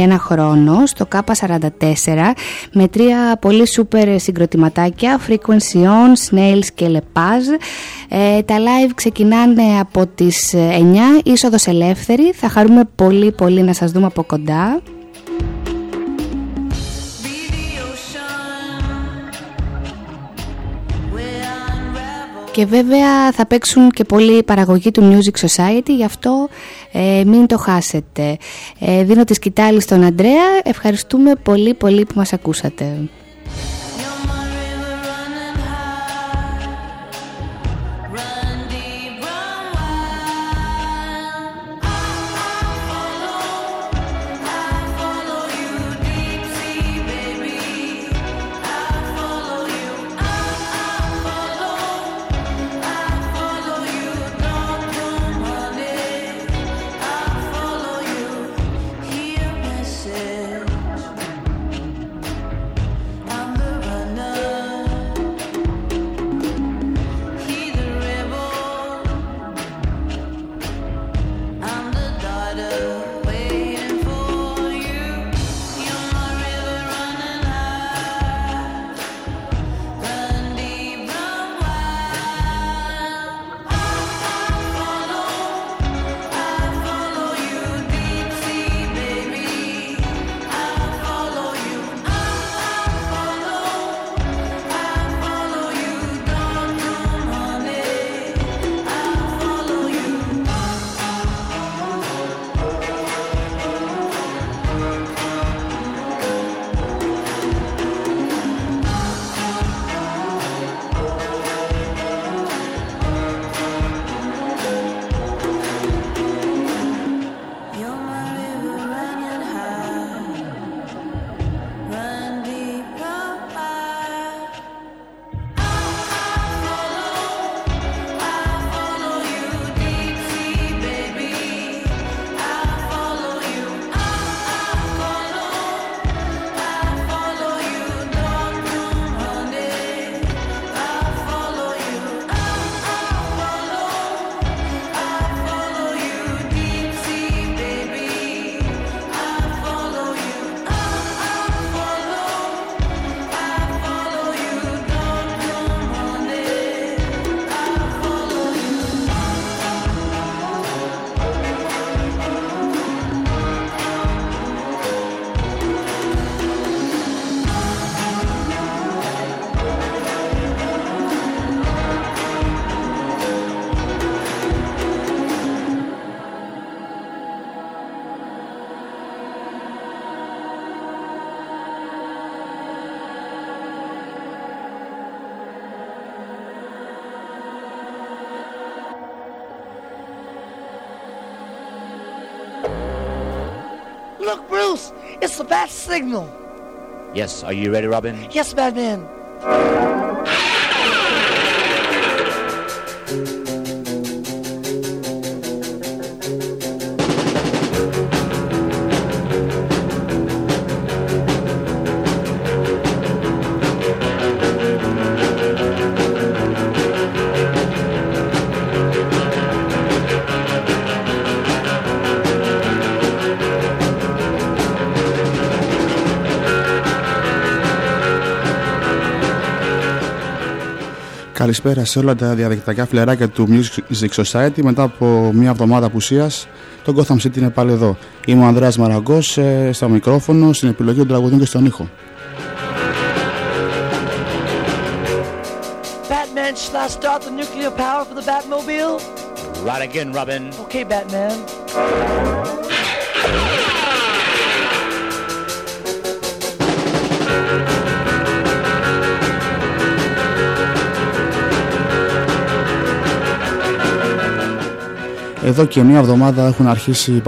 ένα χρόνο στο K44 με τρία πολύ σούπερ συγκροτηματάκια Frequency On, Snails και Lepage ε, τα live ξεκινάνε από τις 9 είσοδος ελεύθερη. Θα χαρούμε πολύ πολύ να σας δούμε από κοντά. Και βέβαια θα παίξουν και πολλοί παραγωγή του Music Society, γι' αυτό ε, μην το χάσετε. Ε, δίνω τη σκητάλη στον Αντρέα, ευχαριστούμε πολύ πολύ που μας ακούσατε. Signal. Yes, are you ready, Robin? Yes, Batman. Καλησπέρα σε όλα τα διαδικτυακά φλεράκια του Music Society. Μετά από μια εβδομάδα απουσίας, το Gotham City είναι πάλι εδώ. Είμαι ο Ανδρέας Μαραγκός ε, στο μικρόφωνο, στην επιλογή των τραγουδών και στον ήχο. Batman, shall I start the nuclear power for the Batmobile? Right again, Robin. Okay, Batman. Εδώ και μία εβδομάδα έχουν αρχίσει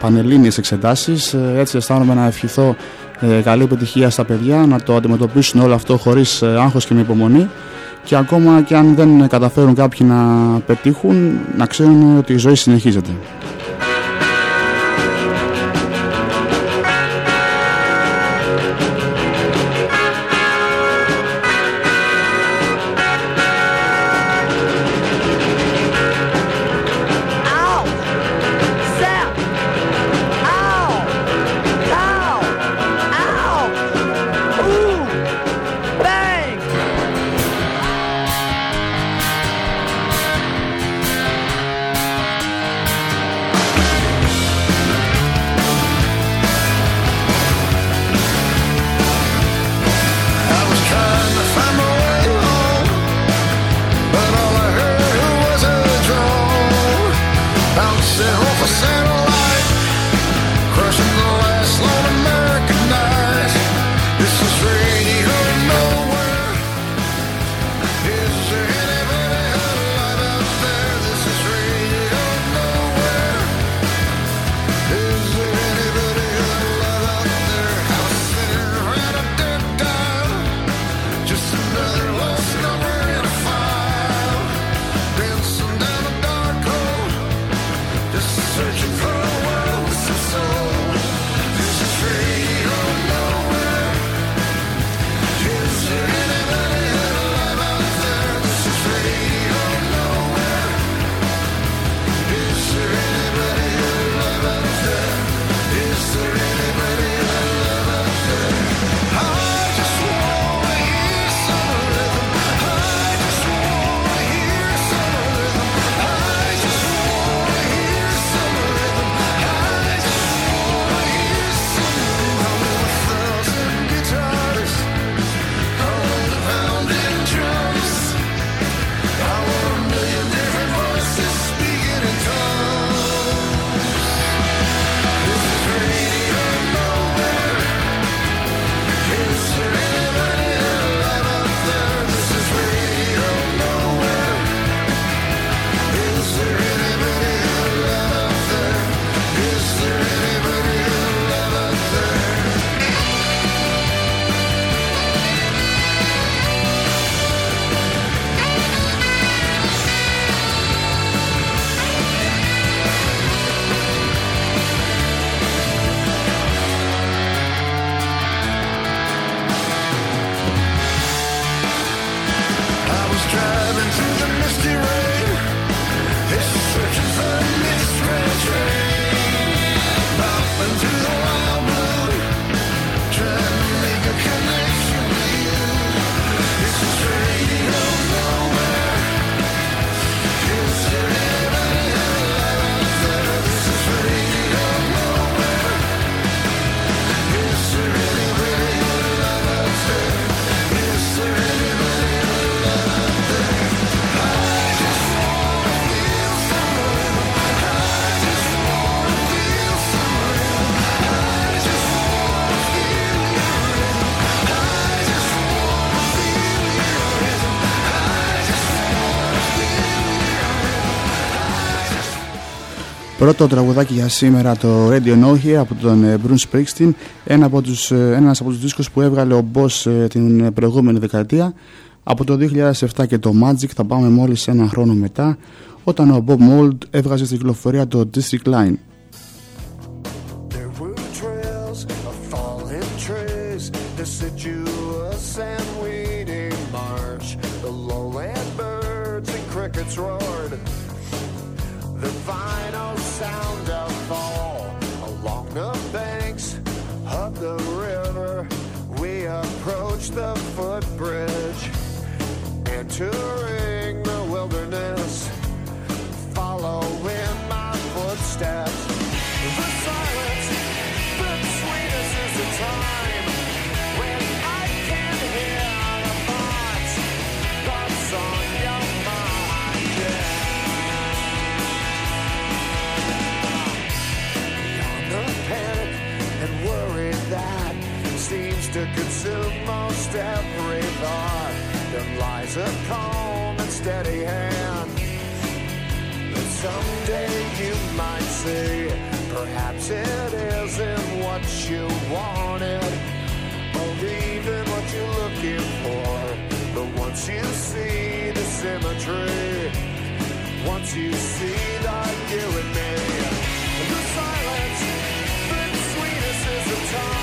πανελλήνιες εξετάσεις ε, έτσι αισθάνομαι να ευχηθώ ε, καλή επιτυχία στα παιδιά να το αντιμετωπίσουν όλο αυτό χωρίς ε, άγχος και με υπομονή και ακόμα και αν δεν καταφέρουν κάποιοι να πετύχουν να ξέρουν ότι η ζωή συνεχίζεται. Πρώτο τραγουδάκι για σήμερα το Radio No Here από τον ε, Bruce Springsteen. Ένα από τους, ε, ένας από τους δίσκους που έβγαλε ο Boss ε, την προηγούμενη δεκαετία. Από το 2007 και το Magic θα πάμε μόλις ένα χρόνο μετά όταν ο Bob Mould έβγαζε στην κυκλοφορία το District Line someday you might see. Perhaps it isn't what you wanted, or even what you're looking for. But once you see the symmetry, once you see that you and me, the silence, the sweetest is the time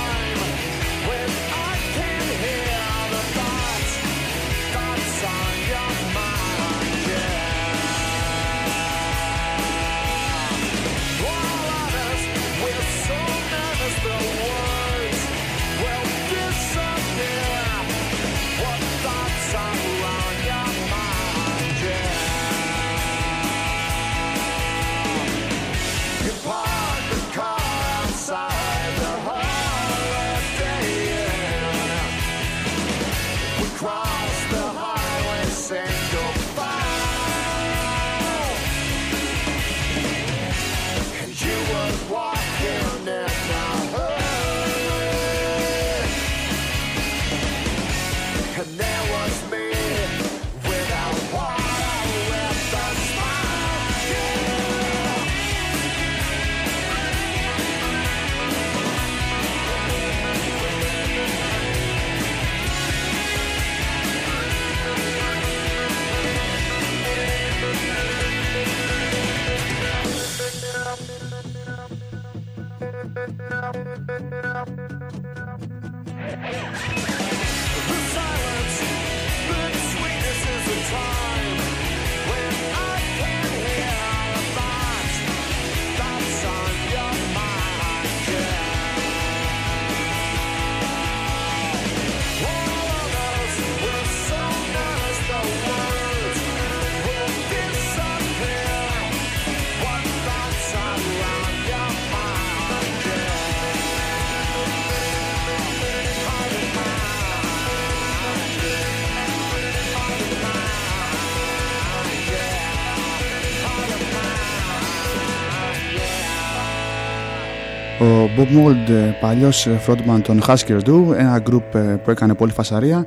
Bob Mould, ε, παλιός ε, frontman των Husker Du, ένα group ε, που έκανε πολύ φασαρία,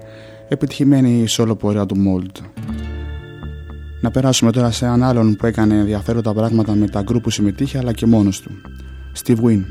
επιτυχημένη solo πορεία του Mould. Να περάσουμε τώρα σε έναν άλλον που έκανε ενδιαφέροντα πράγματα με τα group που συμμετείχε αλλά και μόνος του. Steve Wynn.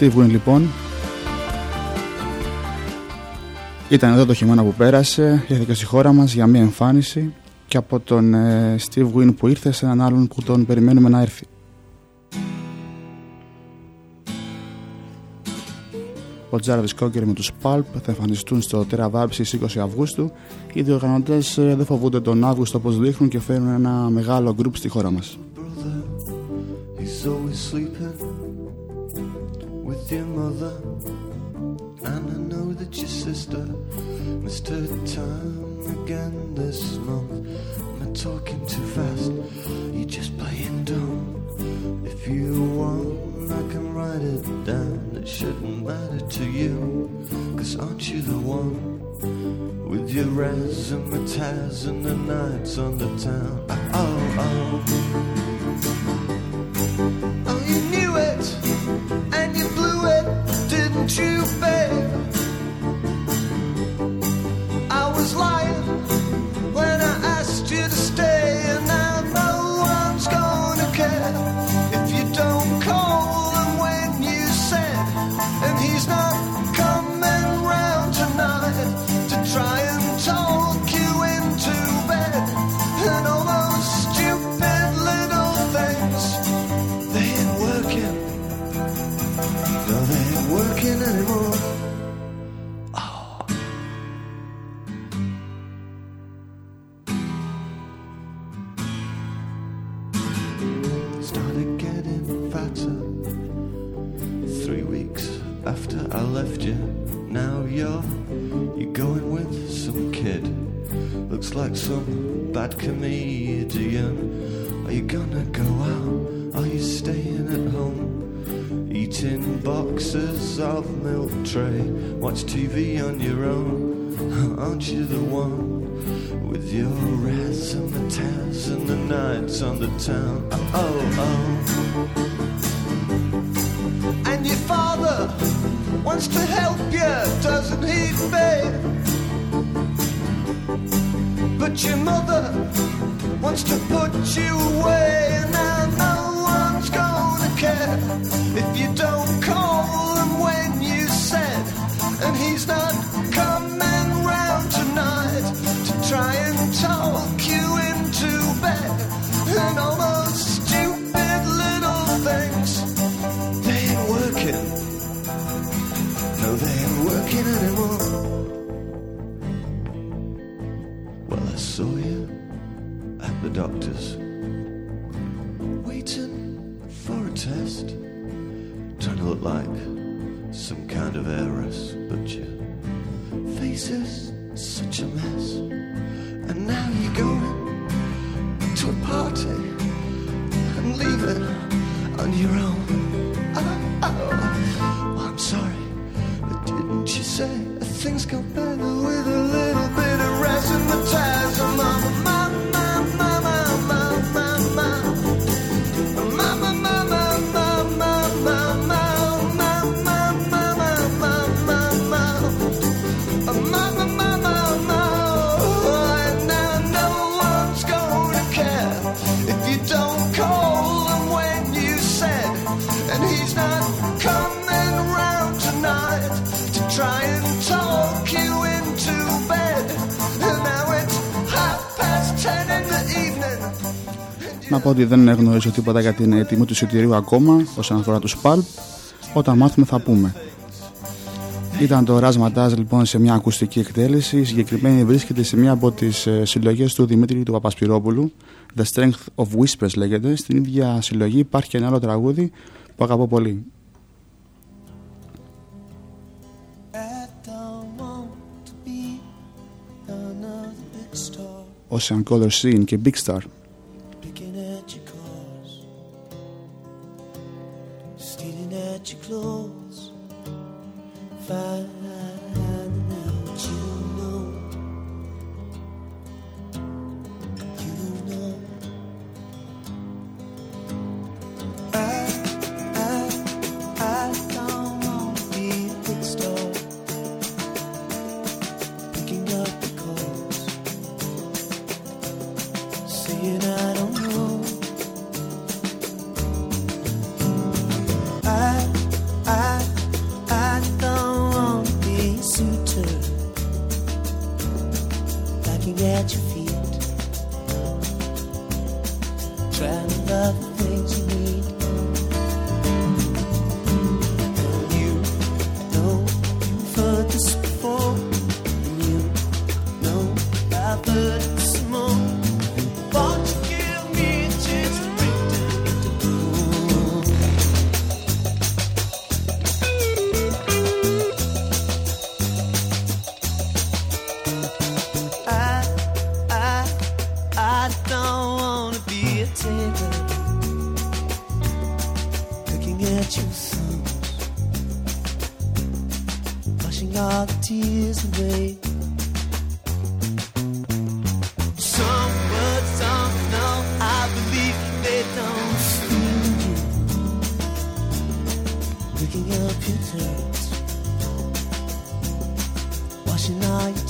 Steve Wynn λοιπόν ήταν εδώ το χειμώνα που πέρασε, ήρθε στη χώρα μας για μία εμφάνιση και από τον ε, Steve Wynn που ήρθε σε έναν άλλον που τον περιμένουμε να έρθει. Ο Jarvis Cocker με τους Pulp θα εμφανιστούν στο Terra στις 20 Αυγούστου. Οι διοργανωτές ε, δεν φοβούνται τον Αύγουστο όπως δείχνουν και φέρνουν ένα μεγάλο γκρουπ στη χώρα μας. with your mother. And I know that your sister missed her time again this month. Am I talking too fast? You just playing dumb. If you want, I can write it down. It shouldn't matter to you. Cause aren't you the one? With your razzmatazz and the nights on the town. Oh, oh. Tray. Watch TV on your own. Aren't you the one with your razzmatazz and the tas and the nights on the town? Oh, oh, oh. And your father wants to help you, doesn't he, babe? But your mother wants to put you away, ότι δεν γνωρίζω τίποτα για την τιμή του εισιτηρίου ακόμα όσον αφορά τους Pulp. Όταν μάθουμε θα πούμε. Ήταν το Ράσματάζ λοιπόν σε μια ακουστική εκτέλεση. Η συγκεκριμένη βρίσκεται σε μια από τις ε, συλλογές του Δημήτρη του Παπασπυρόπουλου. The Strength of Whispers λέγεται. Στην ίδια συλλογή υπάρχει και ένα άλλο τραγούδι που αγαπώ πολύ. Ocean Color Scene και Big Star.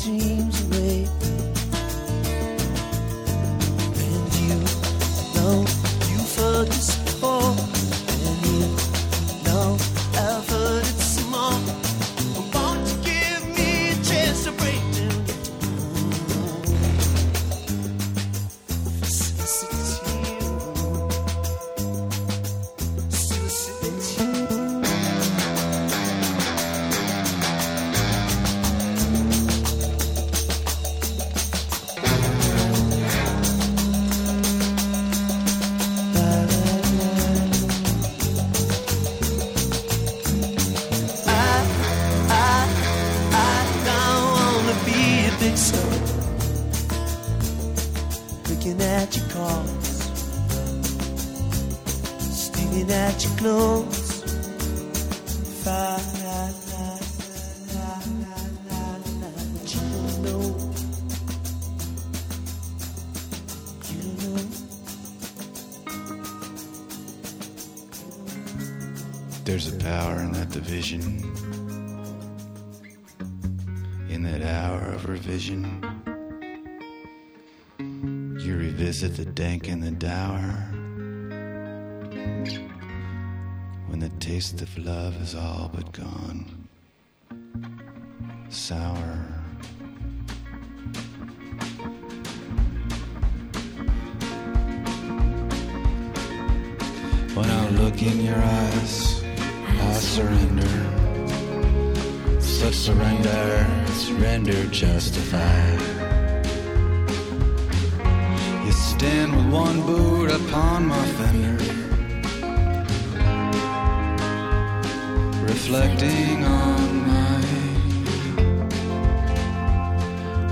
jardim. vision. In that hour of revision, you revisit the dank and the dour. When the taste of love is all but gone, sour. When I look in your eyes, surrender. Such surrender, surrender justified. You stand with one boot upon my fender. Reflecting on my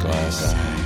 glass eye.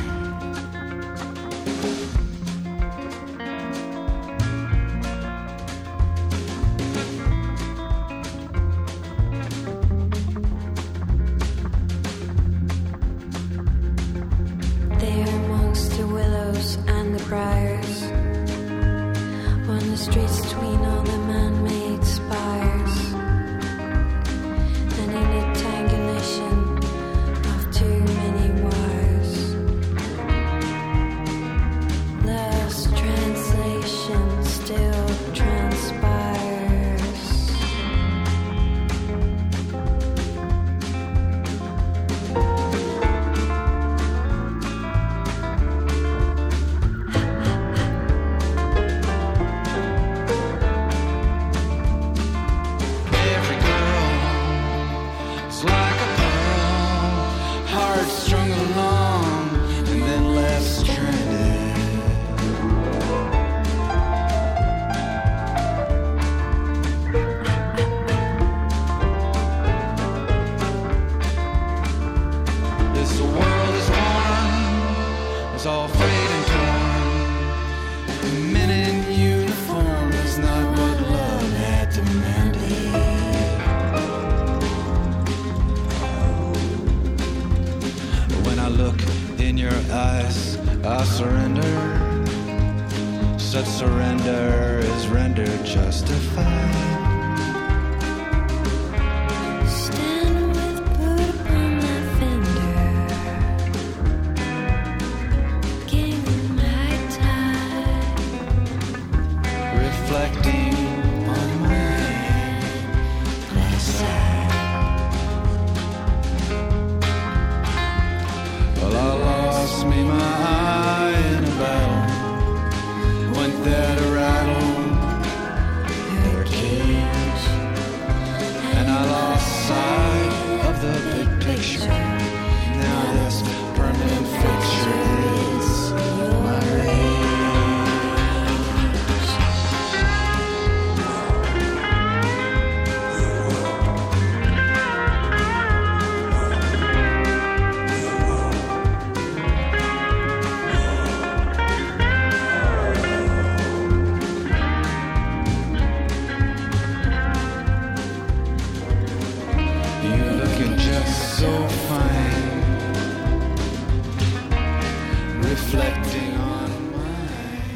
look in your eyes, I surrender. Such surrender is rendered justified.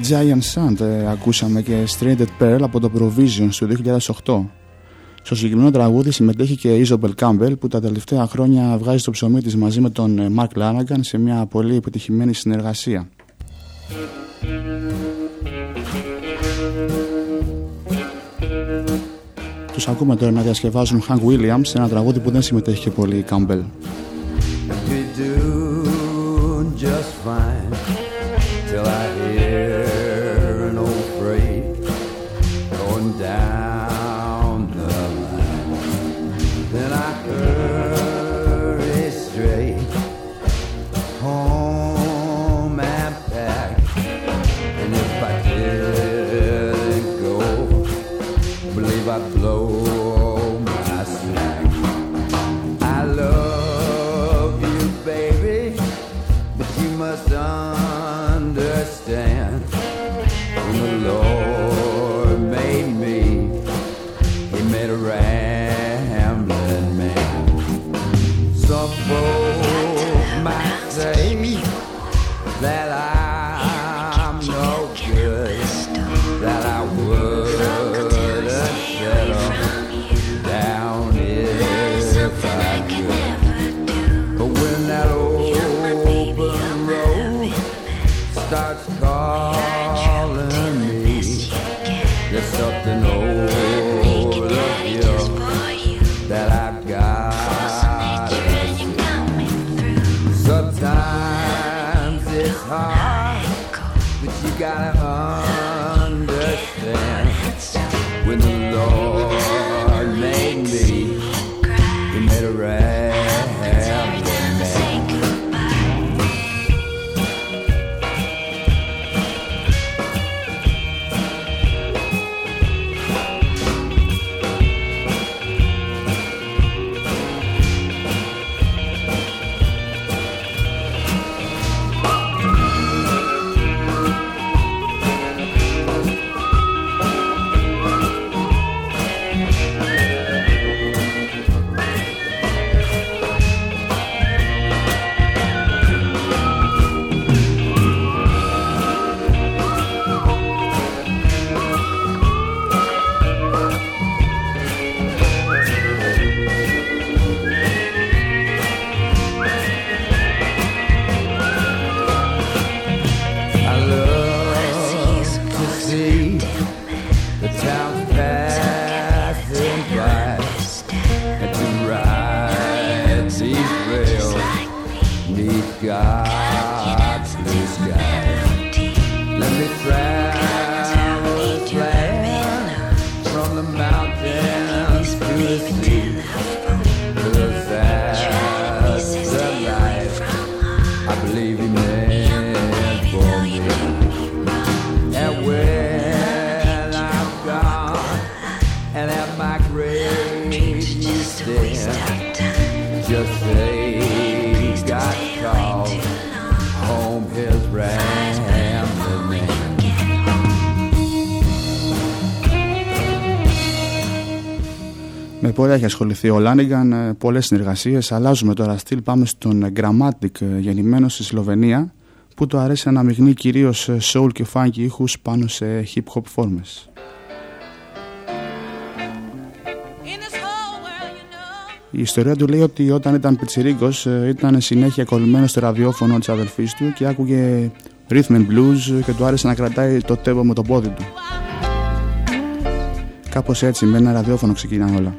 Giant Sand ε, ακούσαμε και Stranded Pearl από το Provisions του 2008. Στο συγκεκριμένο τραγούδι συμμετέχει και η Ιζομπελ Κάμπελ που τα τελευταία χρόνια βγάζει το ψωμί της μαζί με τον ε, Μαρκ Λάναγκαν σε μια πολύ επιτυχημένη συνεργασία. Τους ακούμε τώρα να διασκευάζουν Hank Williams σε ένα τραγούδι που δεν συμμετέχει και πολύ η Κάμπελ. down. Έχει ασχοληθεί ο Λάνιγκαν, πολλές συνεργασίες. Αλλάζουμε τώρα στυλ. Πάμε στον Grammatic, ε, γεννημένο στη Σλοβενία, που του αρέσει να αναμειγνύει κυρίως soul και funky ήχους πάνω σε hip hop φόρμες. Η ιστορία του λέει ότι όταν ήταν πιτσιρίκος ε, ήταν συνέχεια κολλημένος στο ραδιόφωνο της αδελφής του και άκουγε rhythm and blues και του άρεσε να κρατάει το τέμπο με το πόδι του. Κάπως έτσι με ένα ραδιόφωνο ξεκινάνε όλα.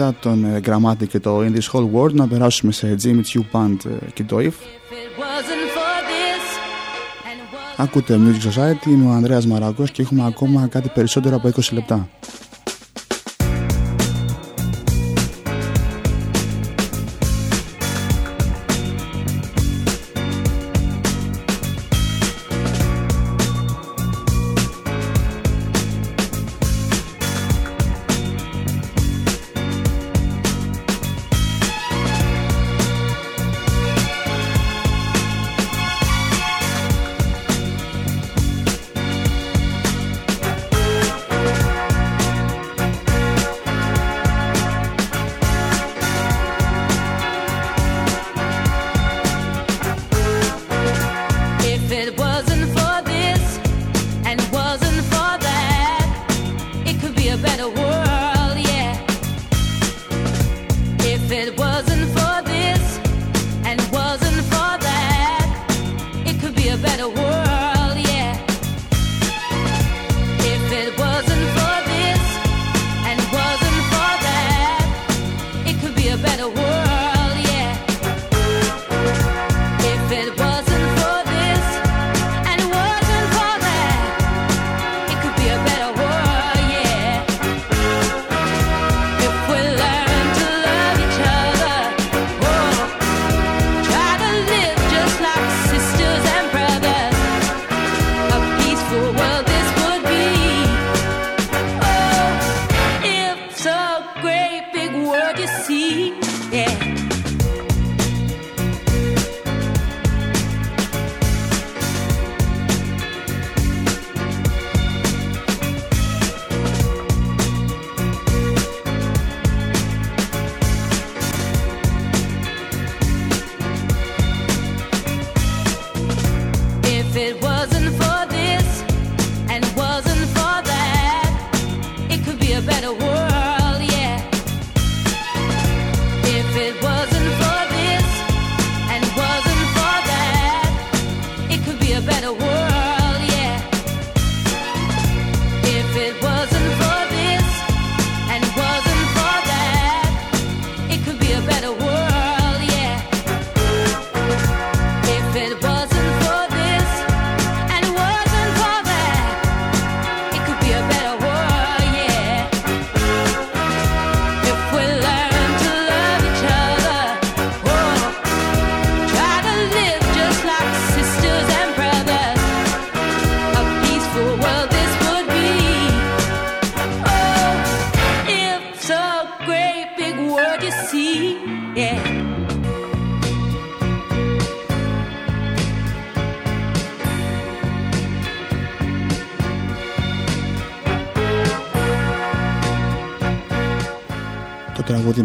Και μετά τον ε, Grammatic και το In This Whole World να περάσουμε σε Jimmy Choo Band ε, και το If. Ακούτε Music Society, είμαι ο Ανδρέας Μαράκος και έχουμε ακόμα κάτι περισσότερο από 20 λεπτά.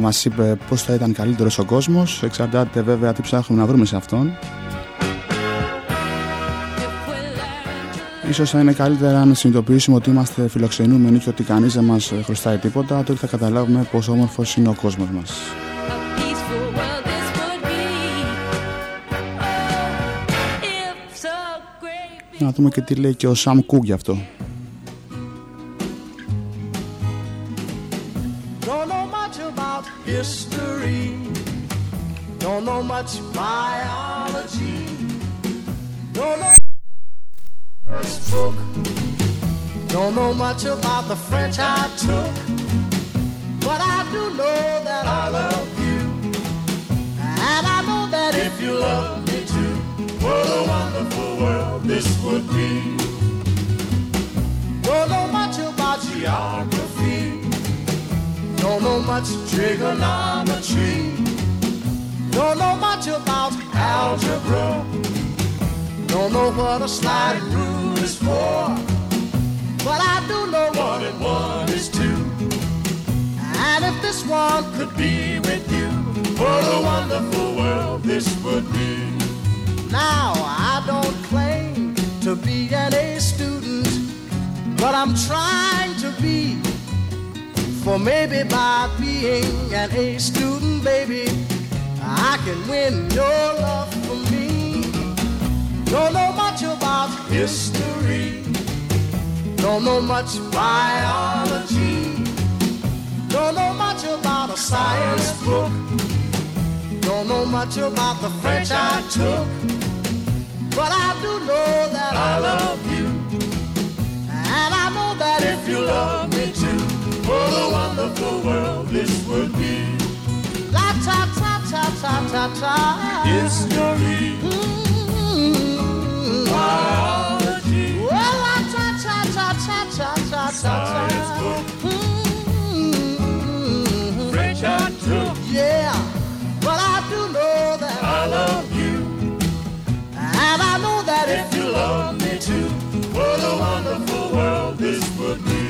Μας είπε πώς θα ήταν καλύτερος ο κόσμος. Εξαρτάται βέβαια τι ψάχνουμε να βρούμε σε αυτόν. Ίσως θα είναι καλύτερα να συνειδητοποιήσουμε ότι είμαστε φιλοξενούμενοι και ότι κανείς δεν μας χρωστάει τίποτα. Τότε θα καταλάβουμε πόσο όμορφος είναι ο κόσμος μας. peaceful world this would be. Oh, it's a great Να δούμε και τι λέει και ο Σαμ Κουκ γι' αυτό. Much biology. Don't know this book. Don't know much about the French I took. But I do know that I love you. And I know that if you love me too, what a wonderful world this would be. Don't know much about geography. Don't know much trigonometry. Don't know much about algebra. Don't know what a sliding rule is for. But I do know one and one is two. And if this one could be with you, what a wonderful world this would be. Now, I don't claim to be an A student, but I'm trying to be. For maybe by being an A student, baby, I can win your love for me. Don't know much about history, don't know much biology, don't know much about a science book, don't know much about the French I took, but I do know that I love you, and I know that if you love me too, what a wonderful world this would be. Ta ta ta ta ta ta. History. Mm-hmm. Biology. Well, la ta ta ta ta ta ta ta. Science book. Mm-hmm. French I took. Yeah, but I do know that I love you, and I know that if you love me too, what a wonderful world this would be.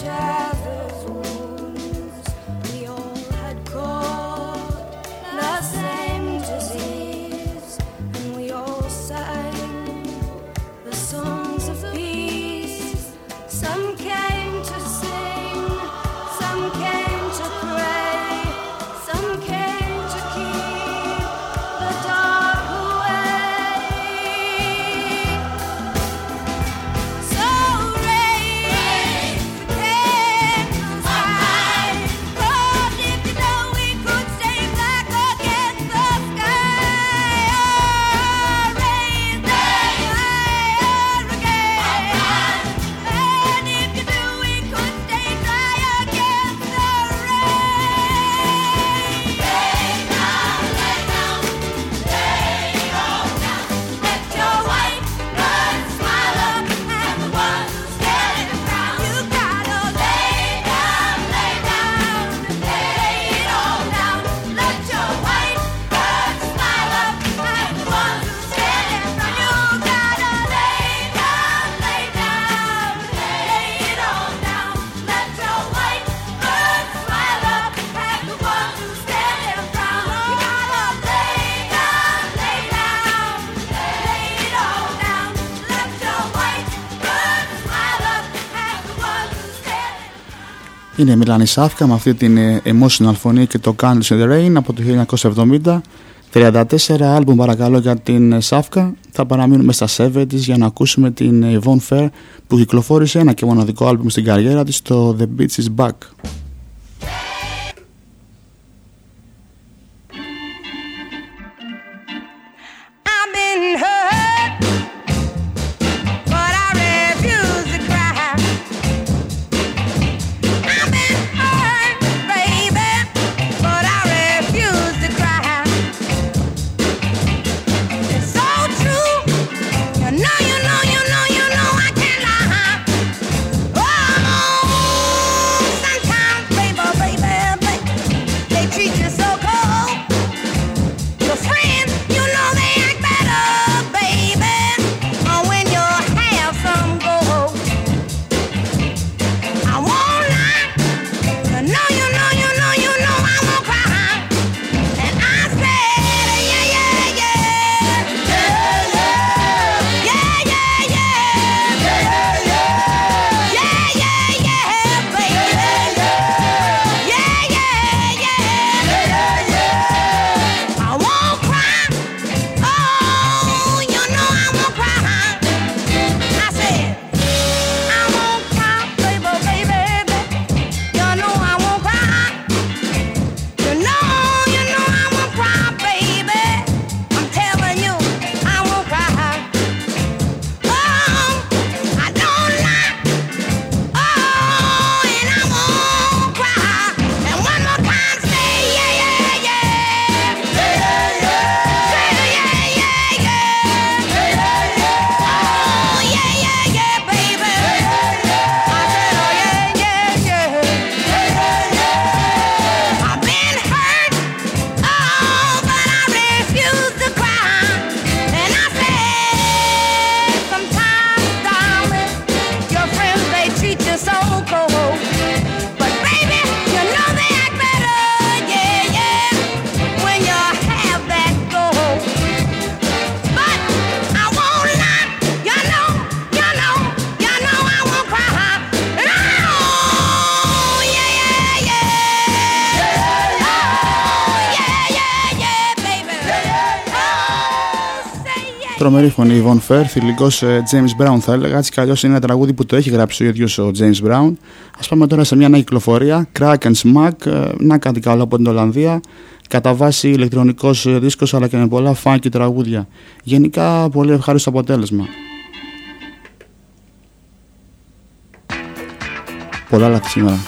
shine. Είναι Μιλάνη Σάφκα με αυτή την ε, emotional φωνή και το Candles in the Rain από το 1970. 34 άλμπουμ παρακαλώ για την ε, Σάφκα. Θα παραμείνουμε στα 70 για να ακούσουμε την ε, Yvonne Fair που κυκλοφόρησε ένα και μοναδικό άλμπουμ στην καριέρα της, το The Beach is Back. τρομερή φωνή η Von Fair, θηλυκό ε, James Brown θα έλεγα. Έτσι είναι ένα τραγούδι που το έχει γράψει ο ίδιος ο James Brown. Α πάμε τώρα σε μια νέα κυκλοφορία, Crack and Smack, ε, να κάτι καλό από την Ολλανδία. Κατά βάση ηλεκτρονικός ε, δίσκος αλλά και με πολλά φάνκι τραγούδια. Γενικά πολύ ευχάριστο αποτέλεσμα. Πολλά λάθη σήμερα.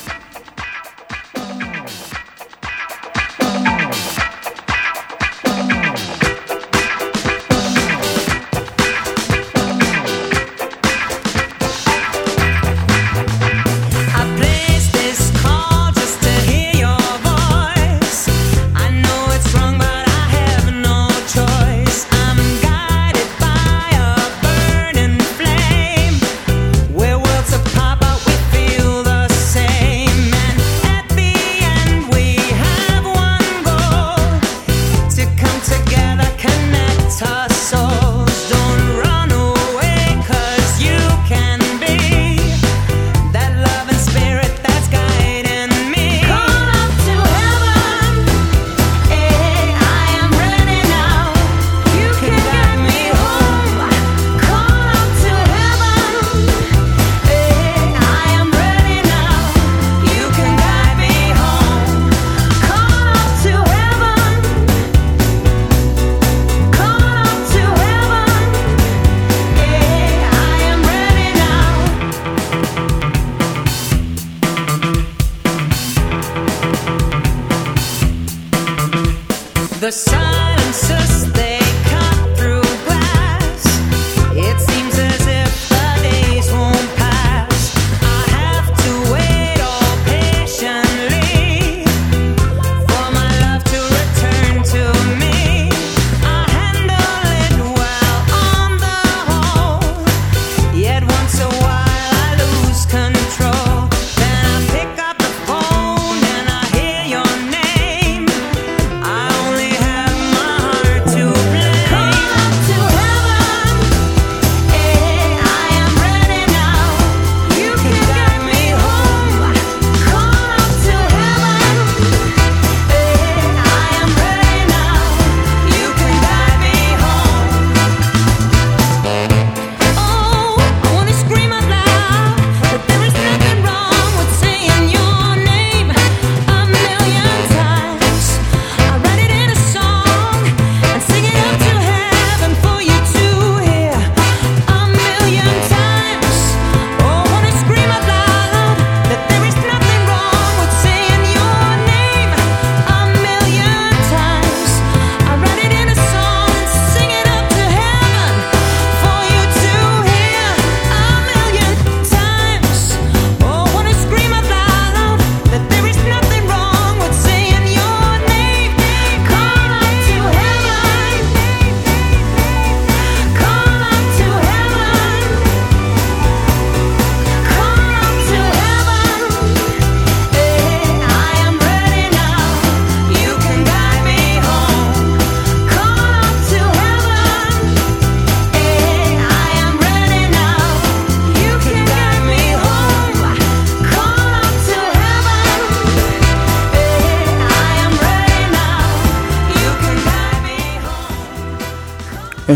the sun.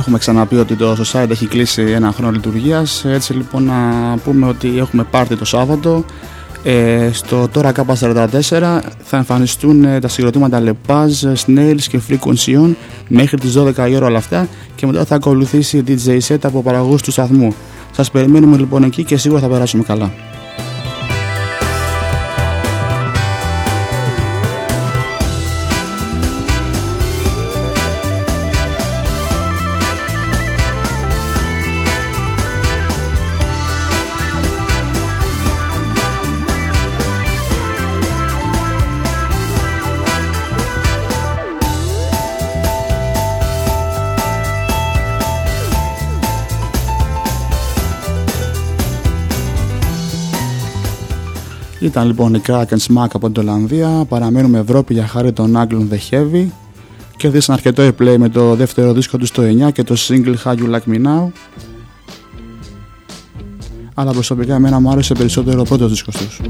Έχουμε ξαναπεί ότι το Society έχει κλείσει ένα χρόνο λειτουργίας. Έτσι λοιπόν να πούμε ότι έχουμε πάρτι το Σάββατο. Ε, στο τώρα K44 θα εμφανιστούν ε, τα συγκροτήματα Lepage, Snails και Frequency On μέχρι τις 12 η ώρα όλα αυτά και μετά θα ακολουθήσει η DJ set από παραγωγούς του σταθμού. Σας περιμένουμε λοιπόν εκεί και σίγουρα θα περάσουμε καλά. Ήταν λοιπόν η Crack and Smack από την Ολλανδία. Παραμένουμε Ευρώπη για χάρη των Άγγλων The Heavy. Κέρδισαν αρκετό e-play με το δεύτερο δίσκο τους στο 9 και το single How You Like Me Now. Αλλά προσωπικά εμένα μου άρεσε περισσότερο ο πρώτος δίσκος τους.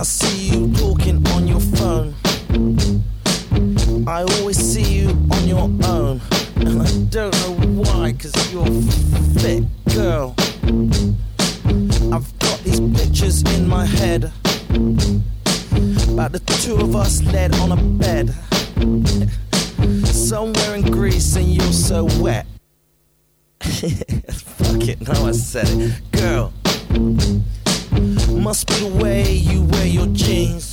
I see you talking on your phone. I always see you on your own. And I don't know why, cause you're a fit girl. I've got these pictures in my head about the two of us laid on a bed somewhere in Greece, and you're so wet. Fuck it, now I said it, girl. Must be the way you wear your jeans.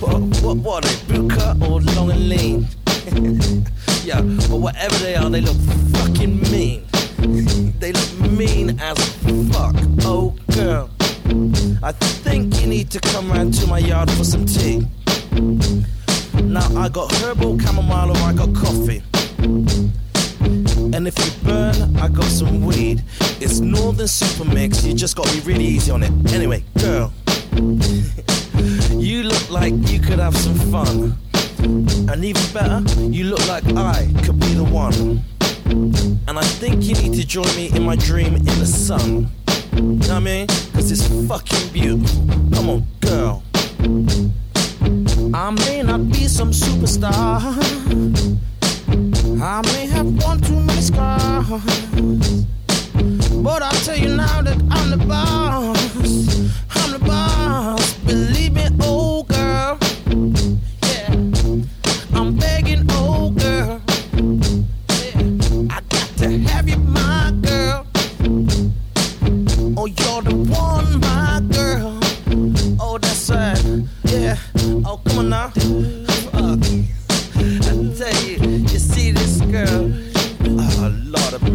What what what are they, or long and lean? yeah, but whatever they are, they look fucking mean. they look mean as fuck. Oh girl. I think you need to come round to my yard for some tea. Now I got herbal chamomile or I got coffee. And if you burn, I got some weed. It's Northern Super Mix, you just gotta be really easy on it. Anyway, girl, you look like you could have some fun. And even better, you look like I could be the one. And I think you need to join me in my dream in the sun. You Know what I mean? Cause it's fucking beautiful. Come on, girl. I may not be some superstar. I may have one too many scars. But I'll tell you now that I'm the boss. I'm the boss. Believe me, oh girl. Yeah. I'm begging, oh girl. Yeah. I got to have you, my girl. Oh, you're the one, my girl. Oh, that's right. Yeah. Oh, come on now. Fuck.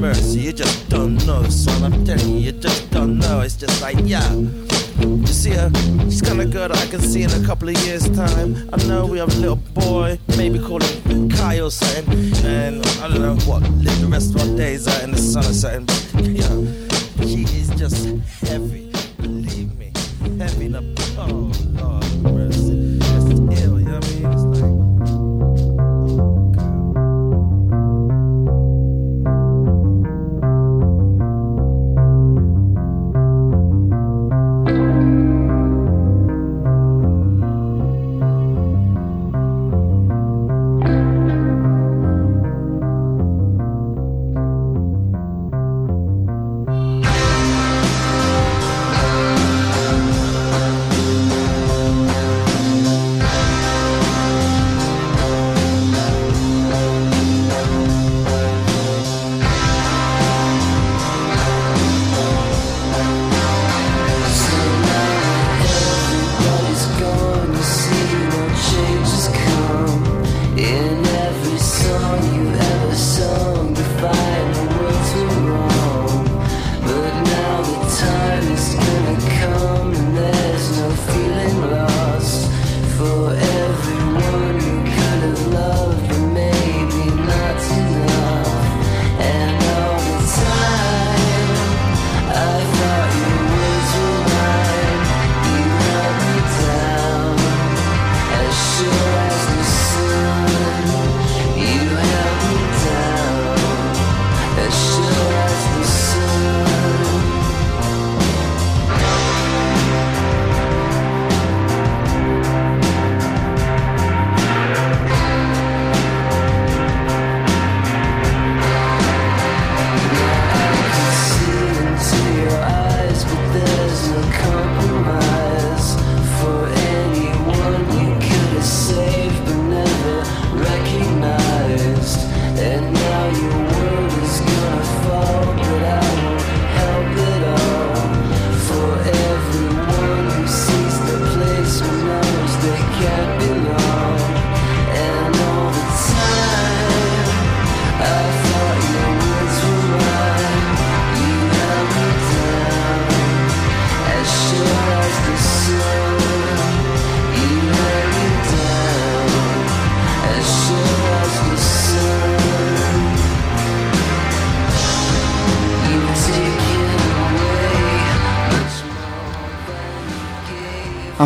Mercy, you just don't know, son. I'm telling you, you just don't know. It's just like, yeah. You see her? She's kind of good. I can see in a couple of years' time. I know we have a little boy, maybe call him Kai or something. And I don't know what, live the rest of our days out in the sun or something. But, yeah, she is just heavy. Believe me. Heavy in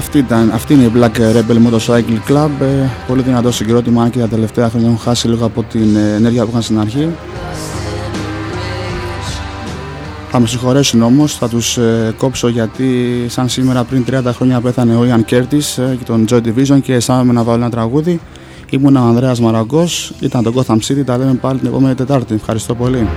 Αυτή, ήταν, αυτή είναι η Black Rebel Motorcycle Club. Ε, πολύ δυνατό συγκρότημα, αν και τα τελευταία χρόνια έχουν χάσει λίγο από την ε, ενέργεια που είχαν στην αρχή. Θα με συγχωρέσουν όμως, θα τους ε, κόψω γιατί σαν σήμερα πριν 30 χρόνια πέθανε ο Ian Curtis ε, και τον Joy Division και αισθάνομαι να βάλω ένα τραγούδι. Ήμουν ο Ανδρέας Μαραγκός, ήταν το Gotham City, τα λέμε πάλι την επόμενη Τετάρτη. Ευχαριστώ πολύ.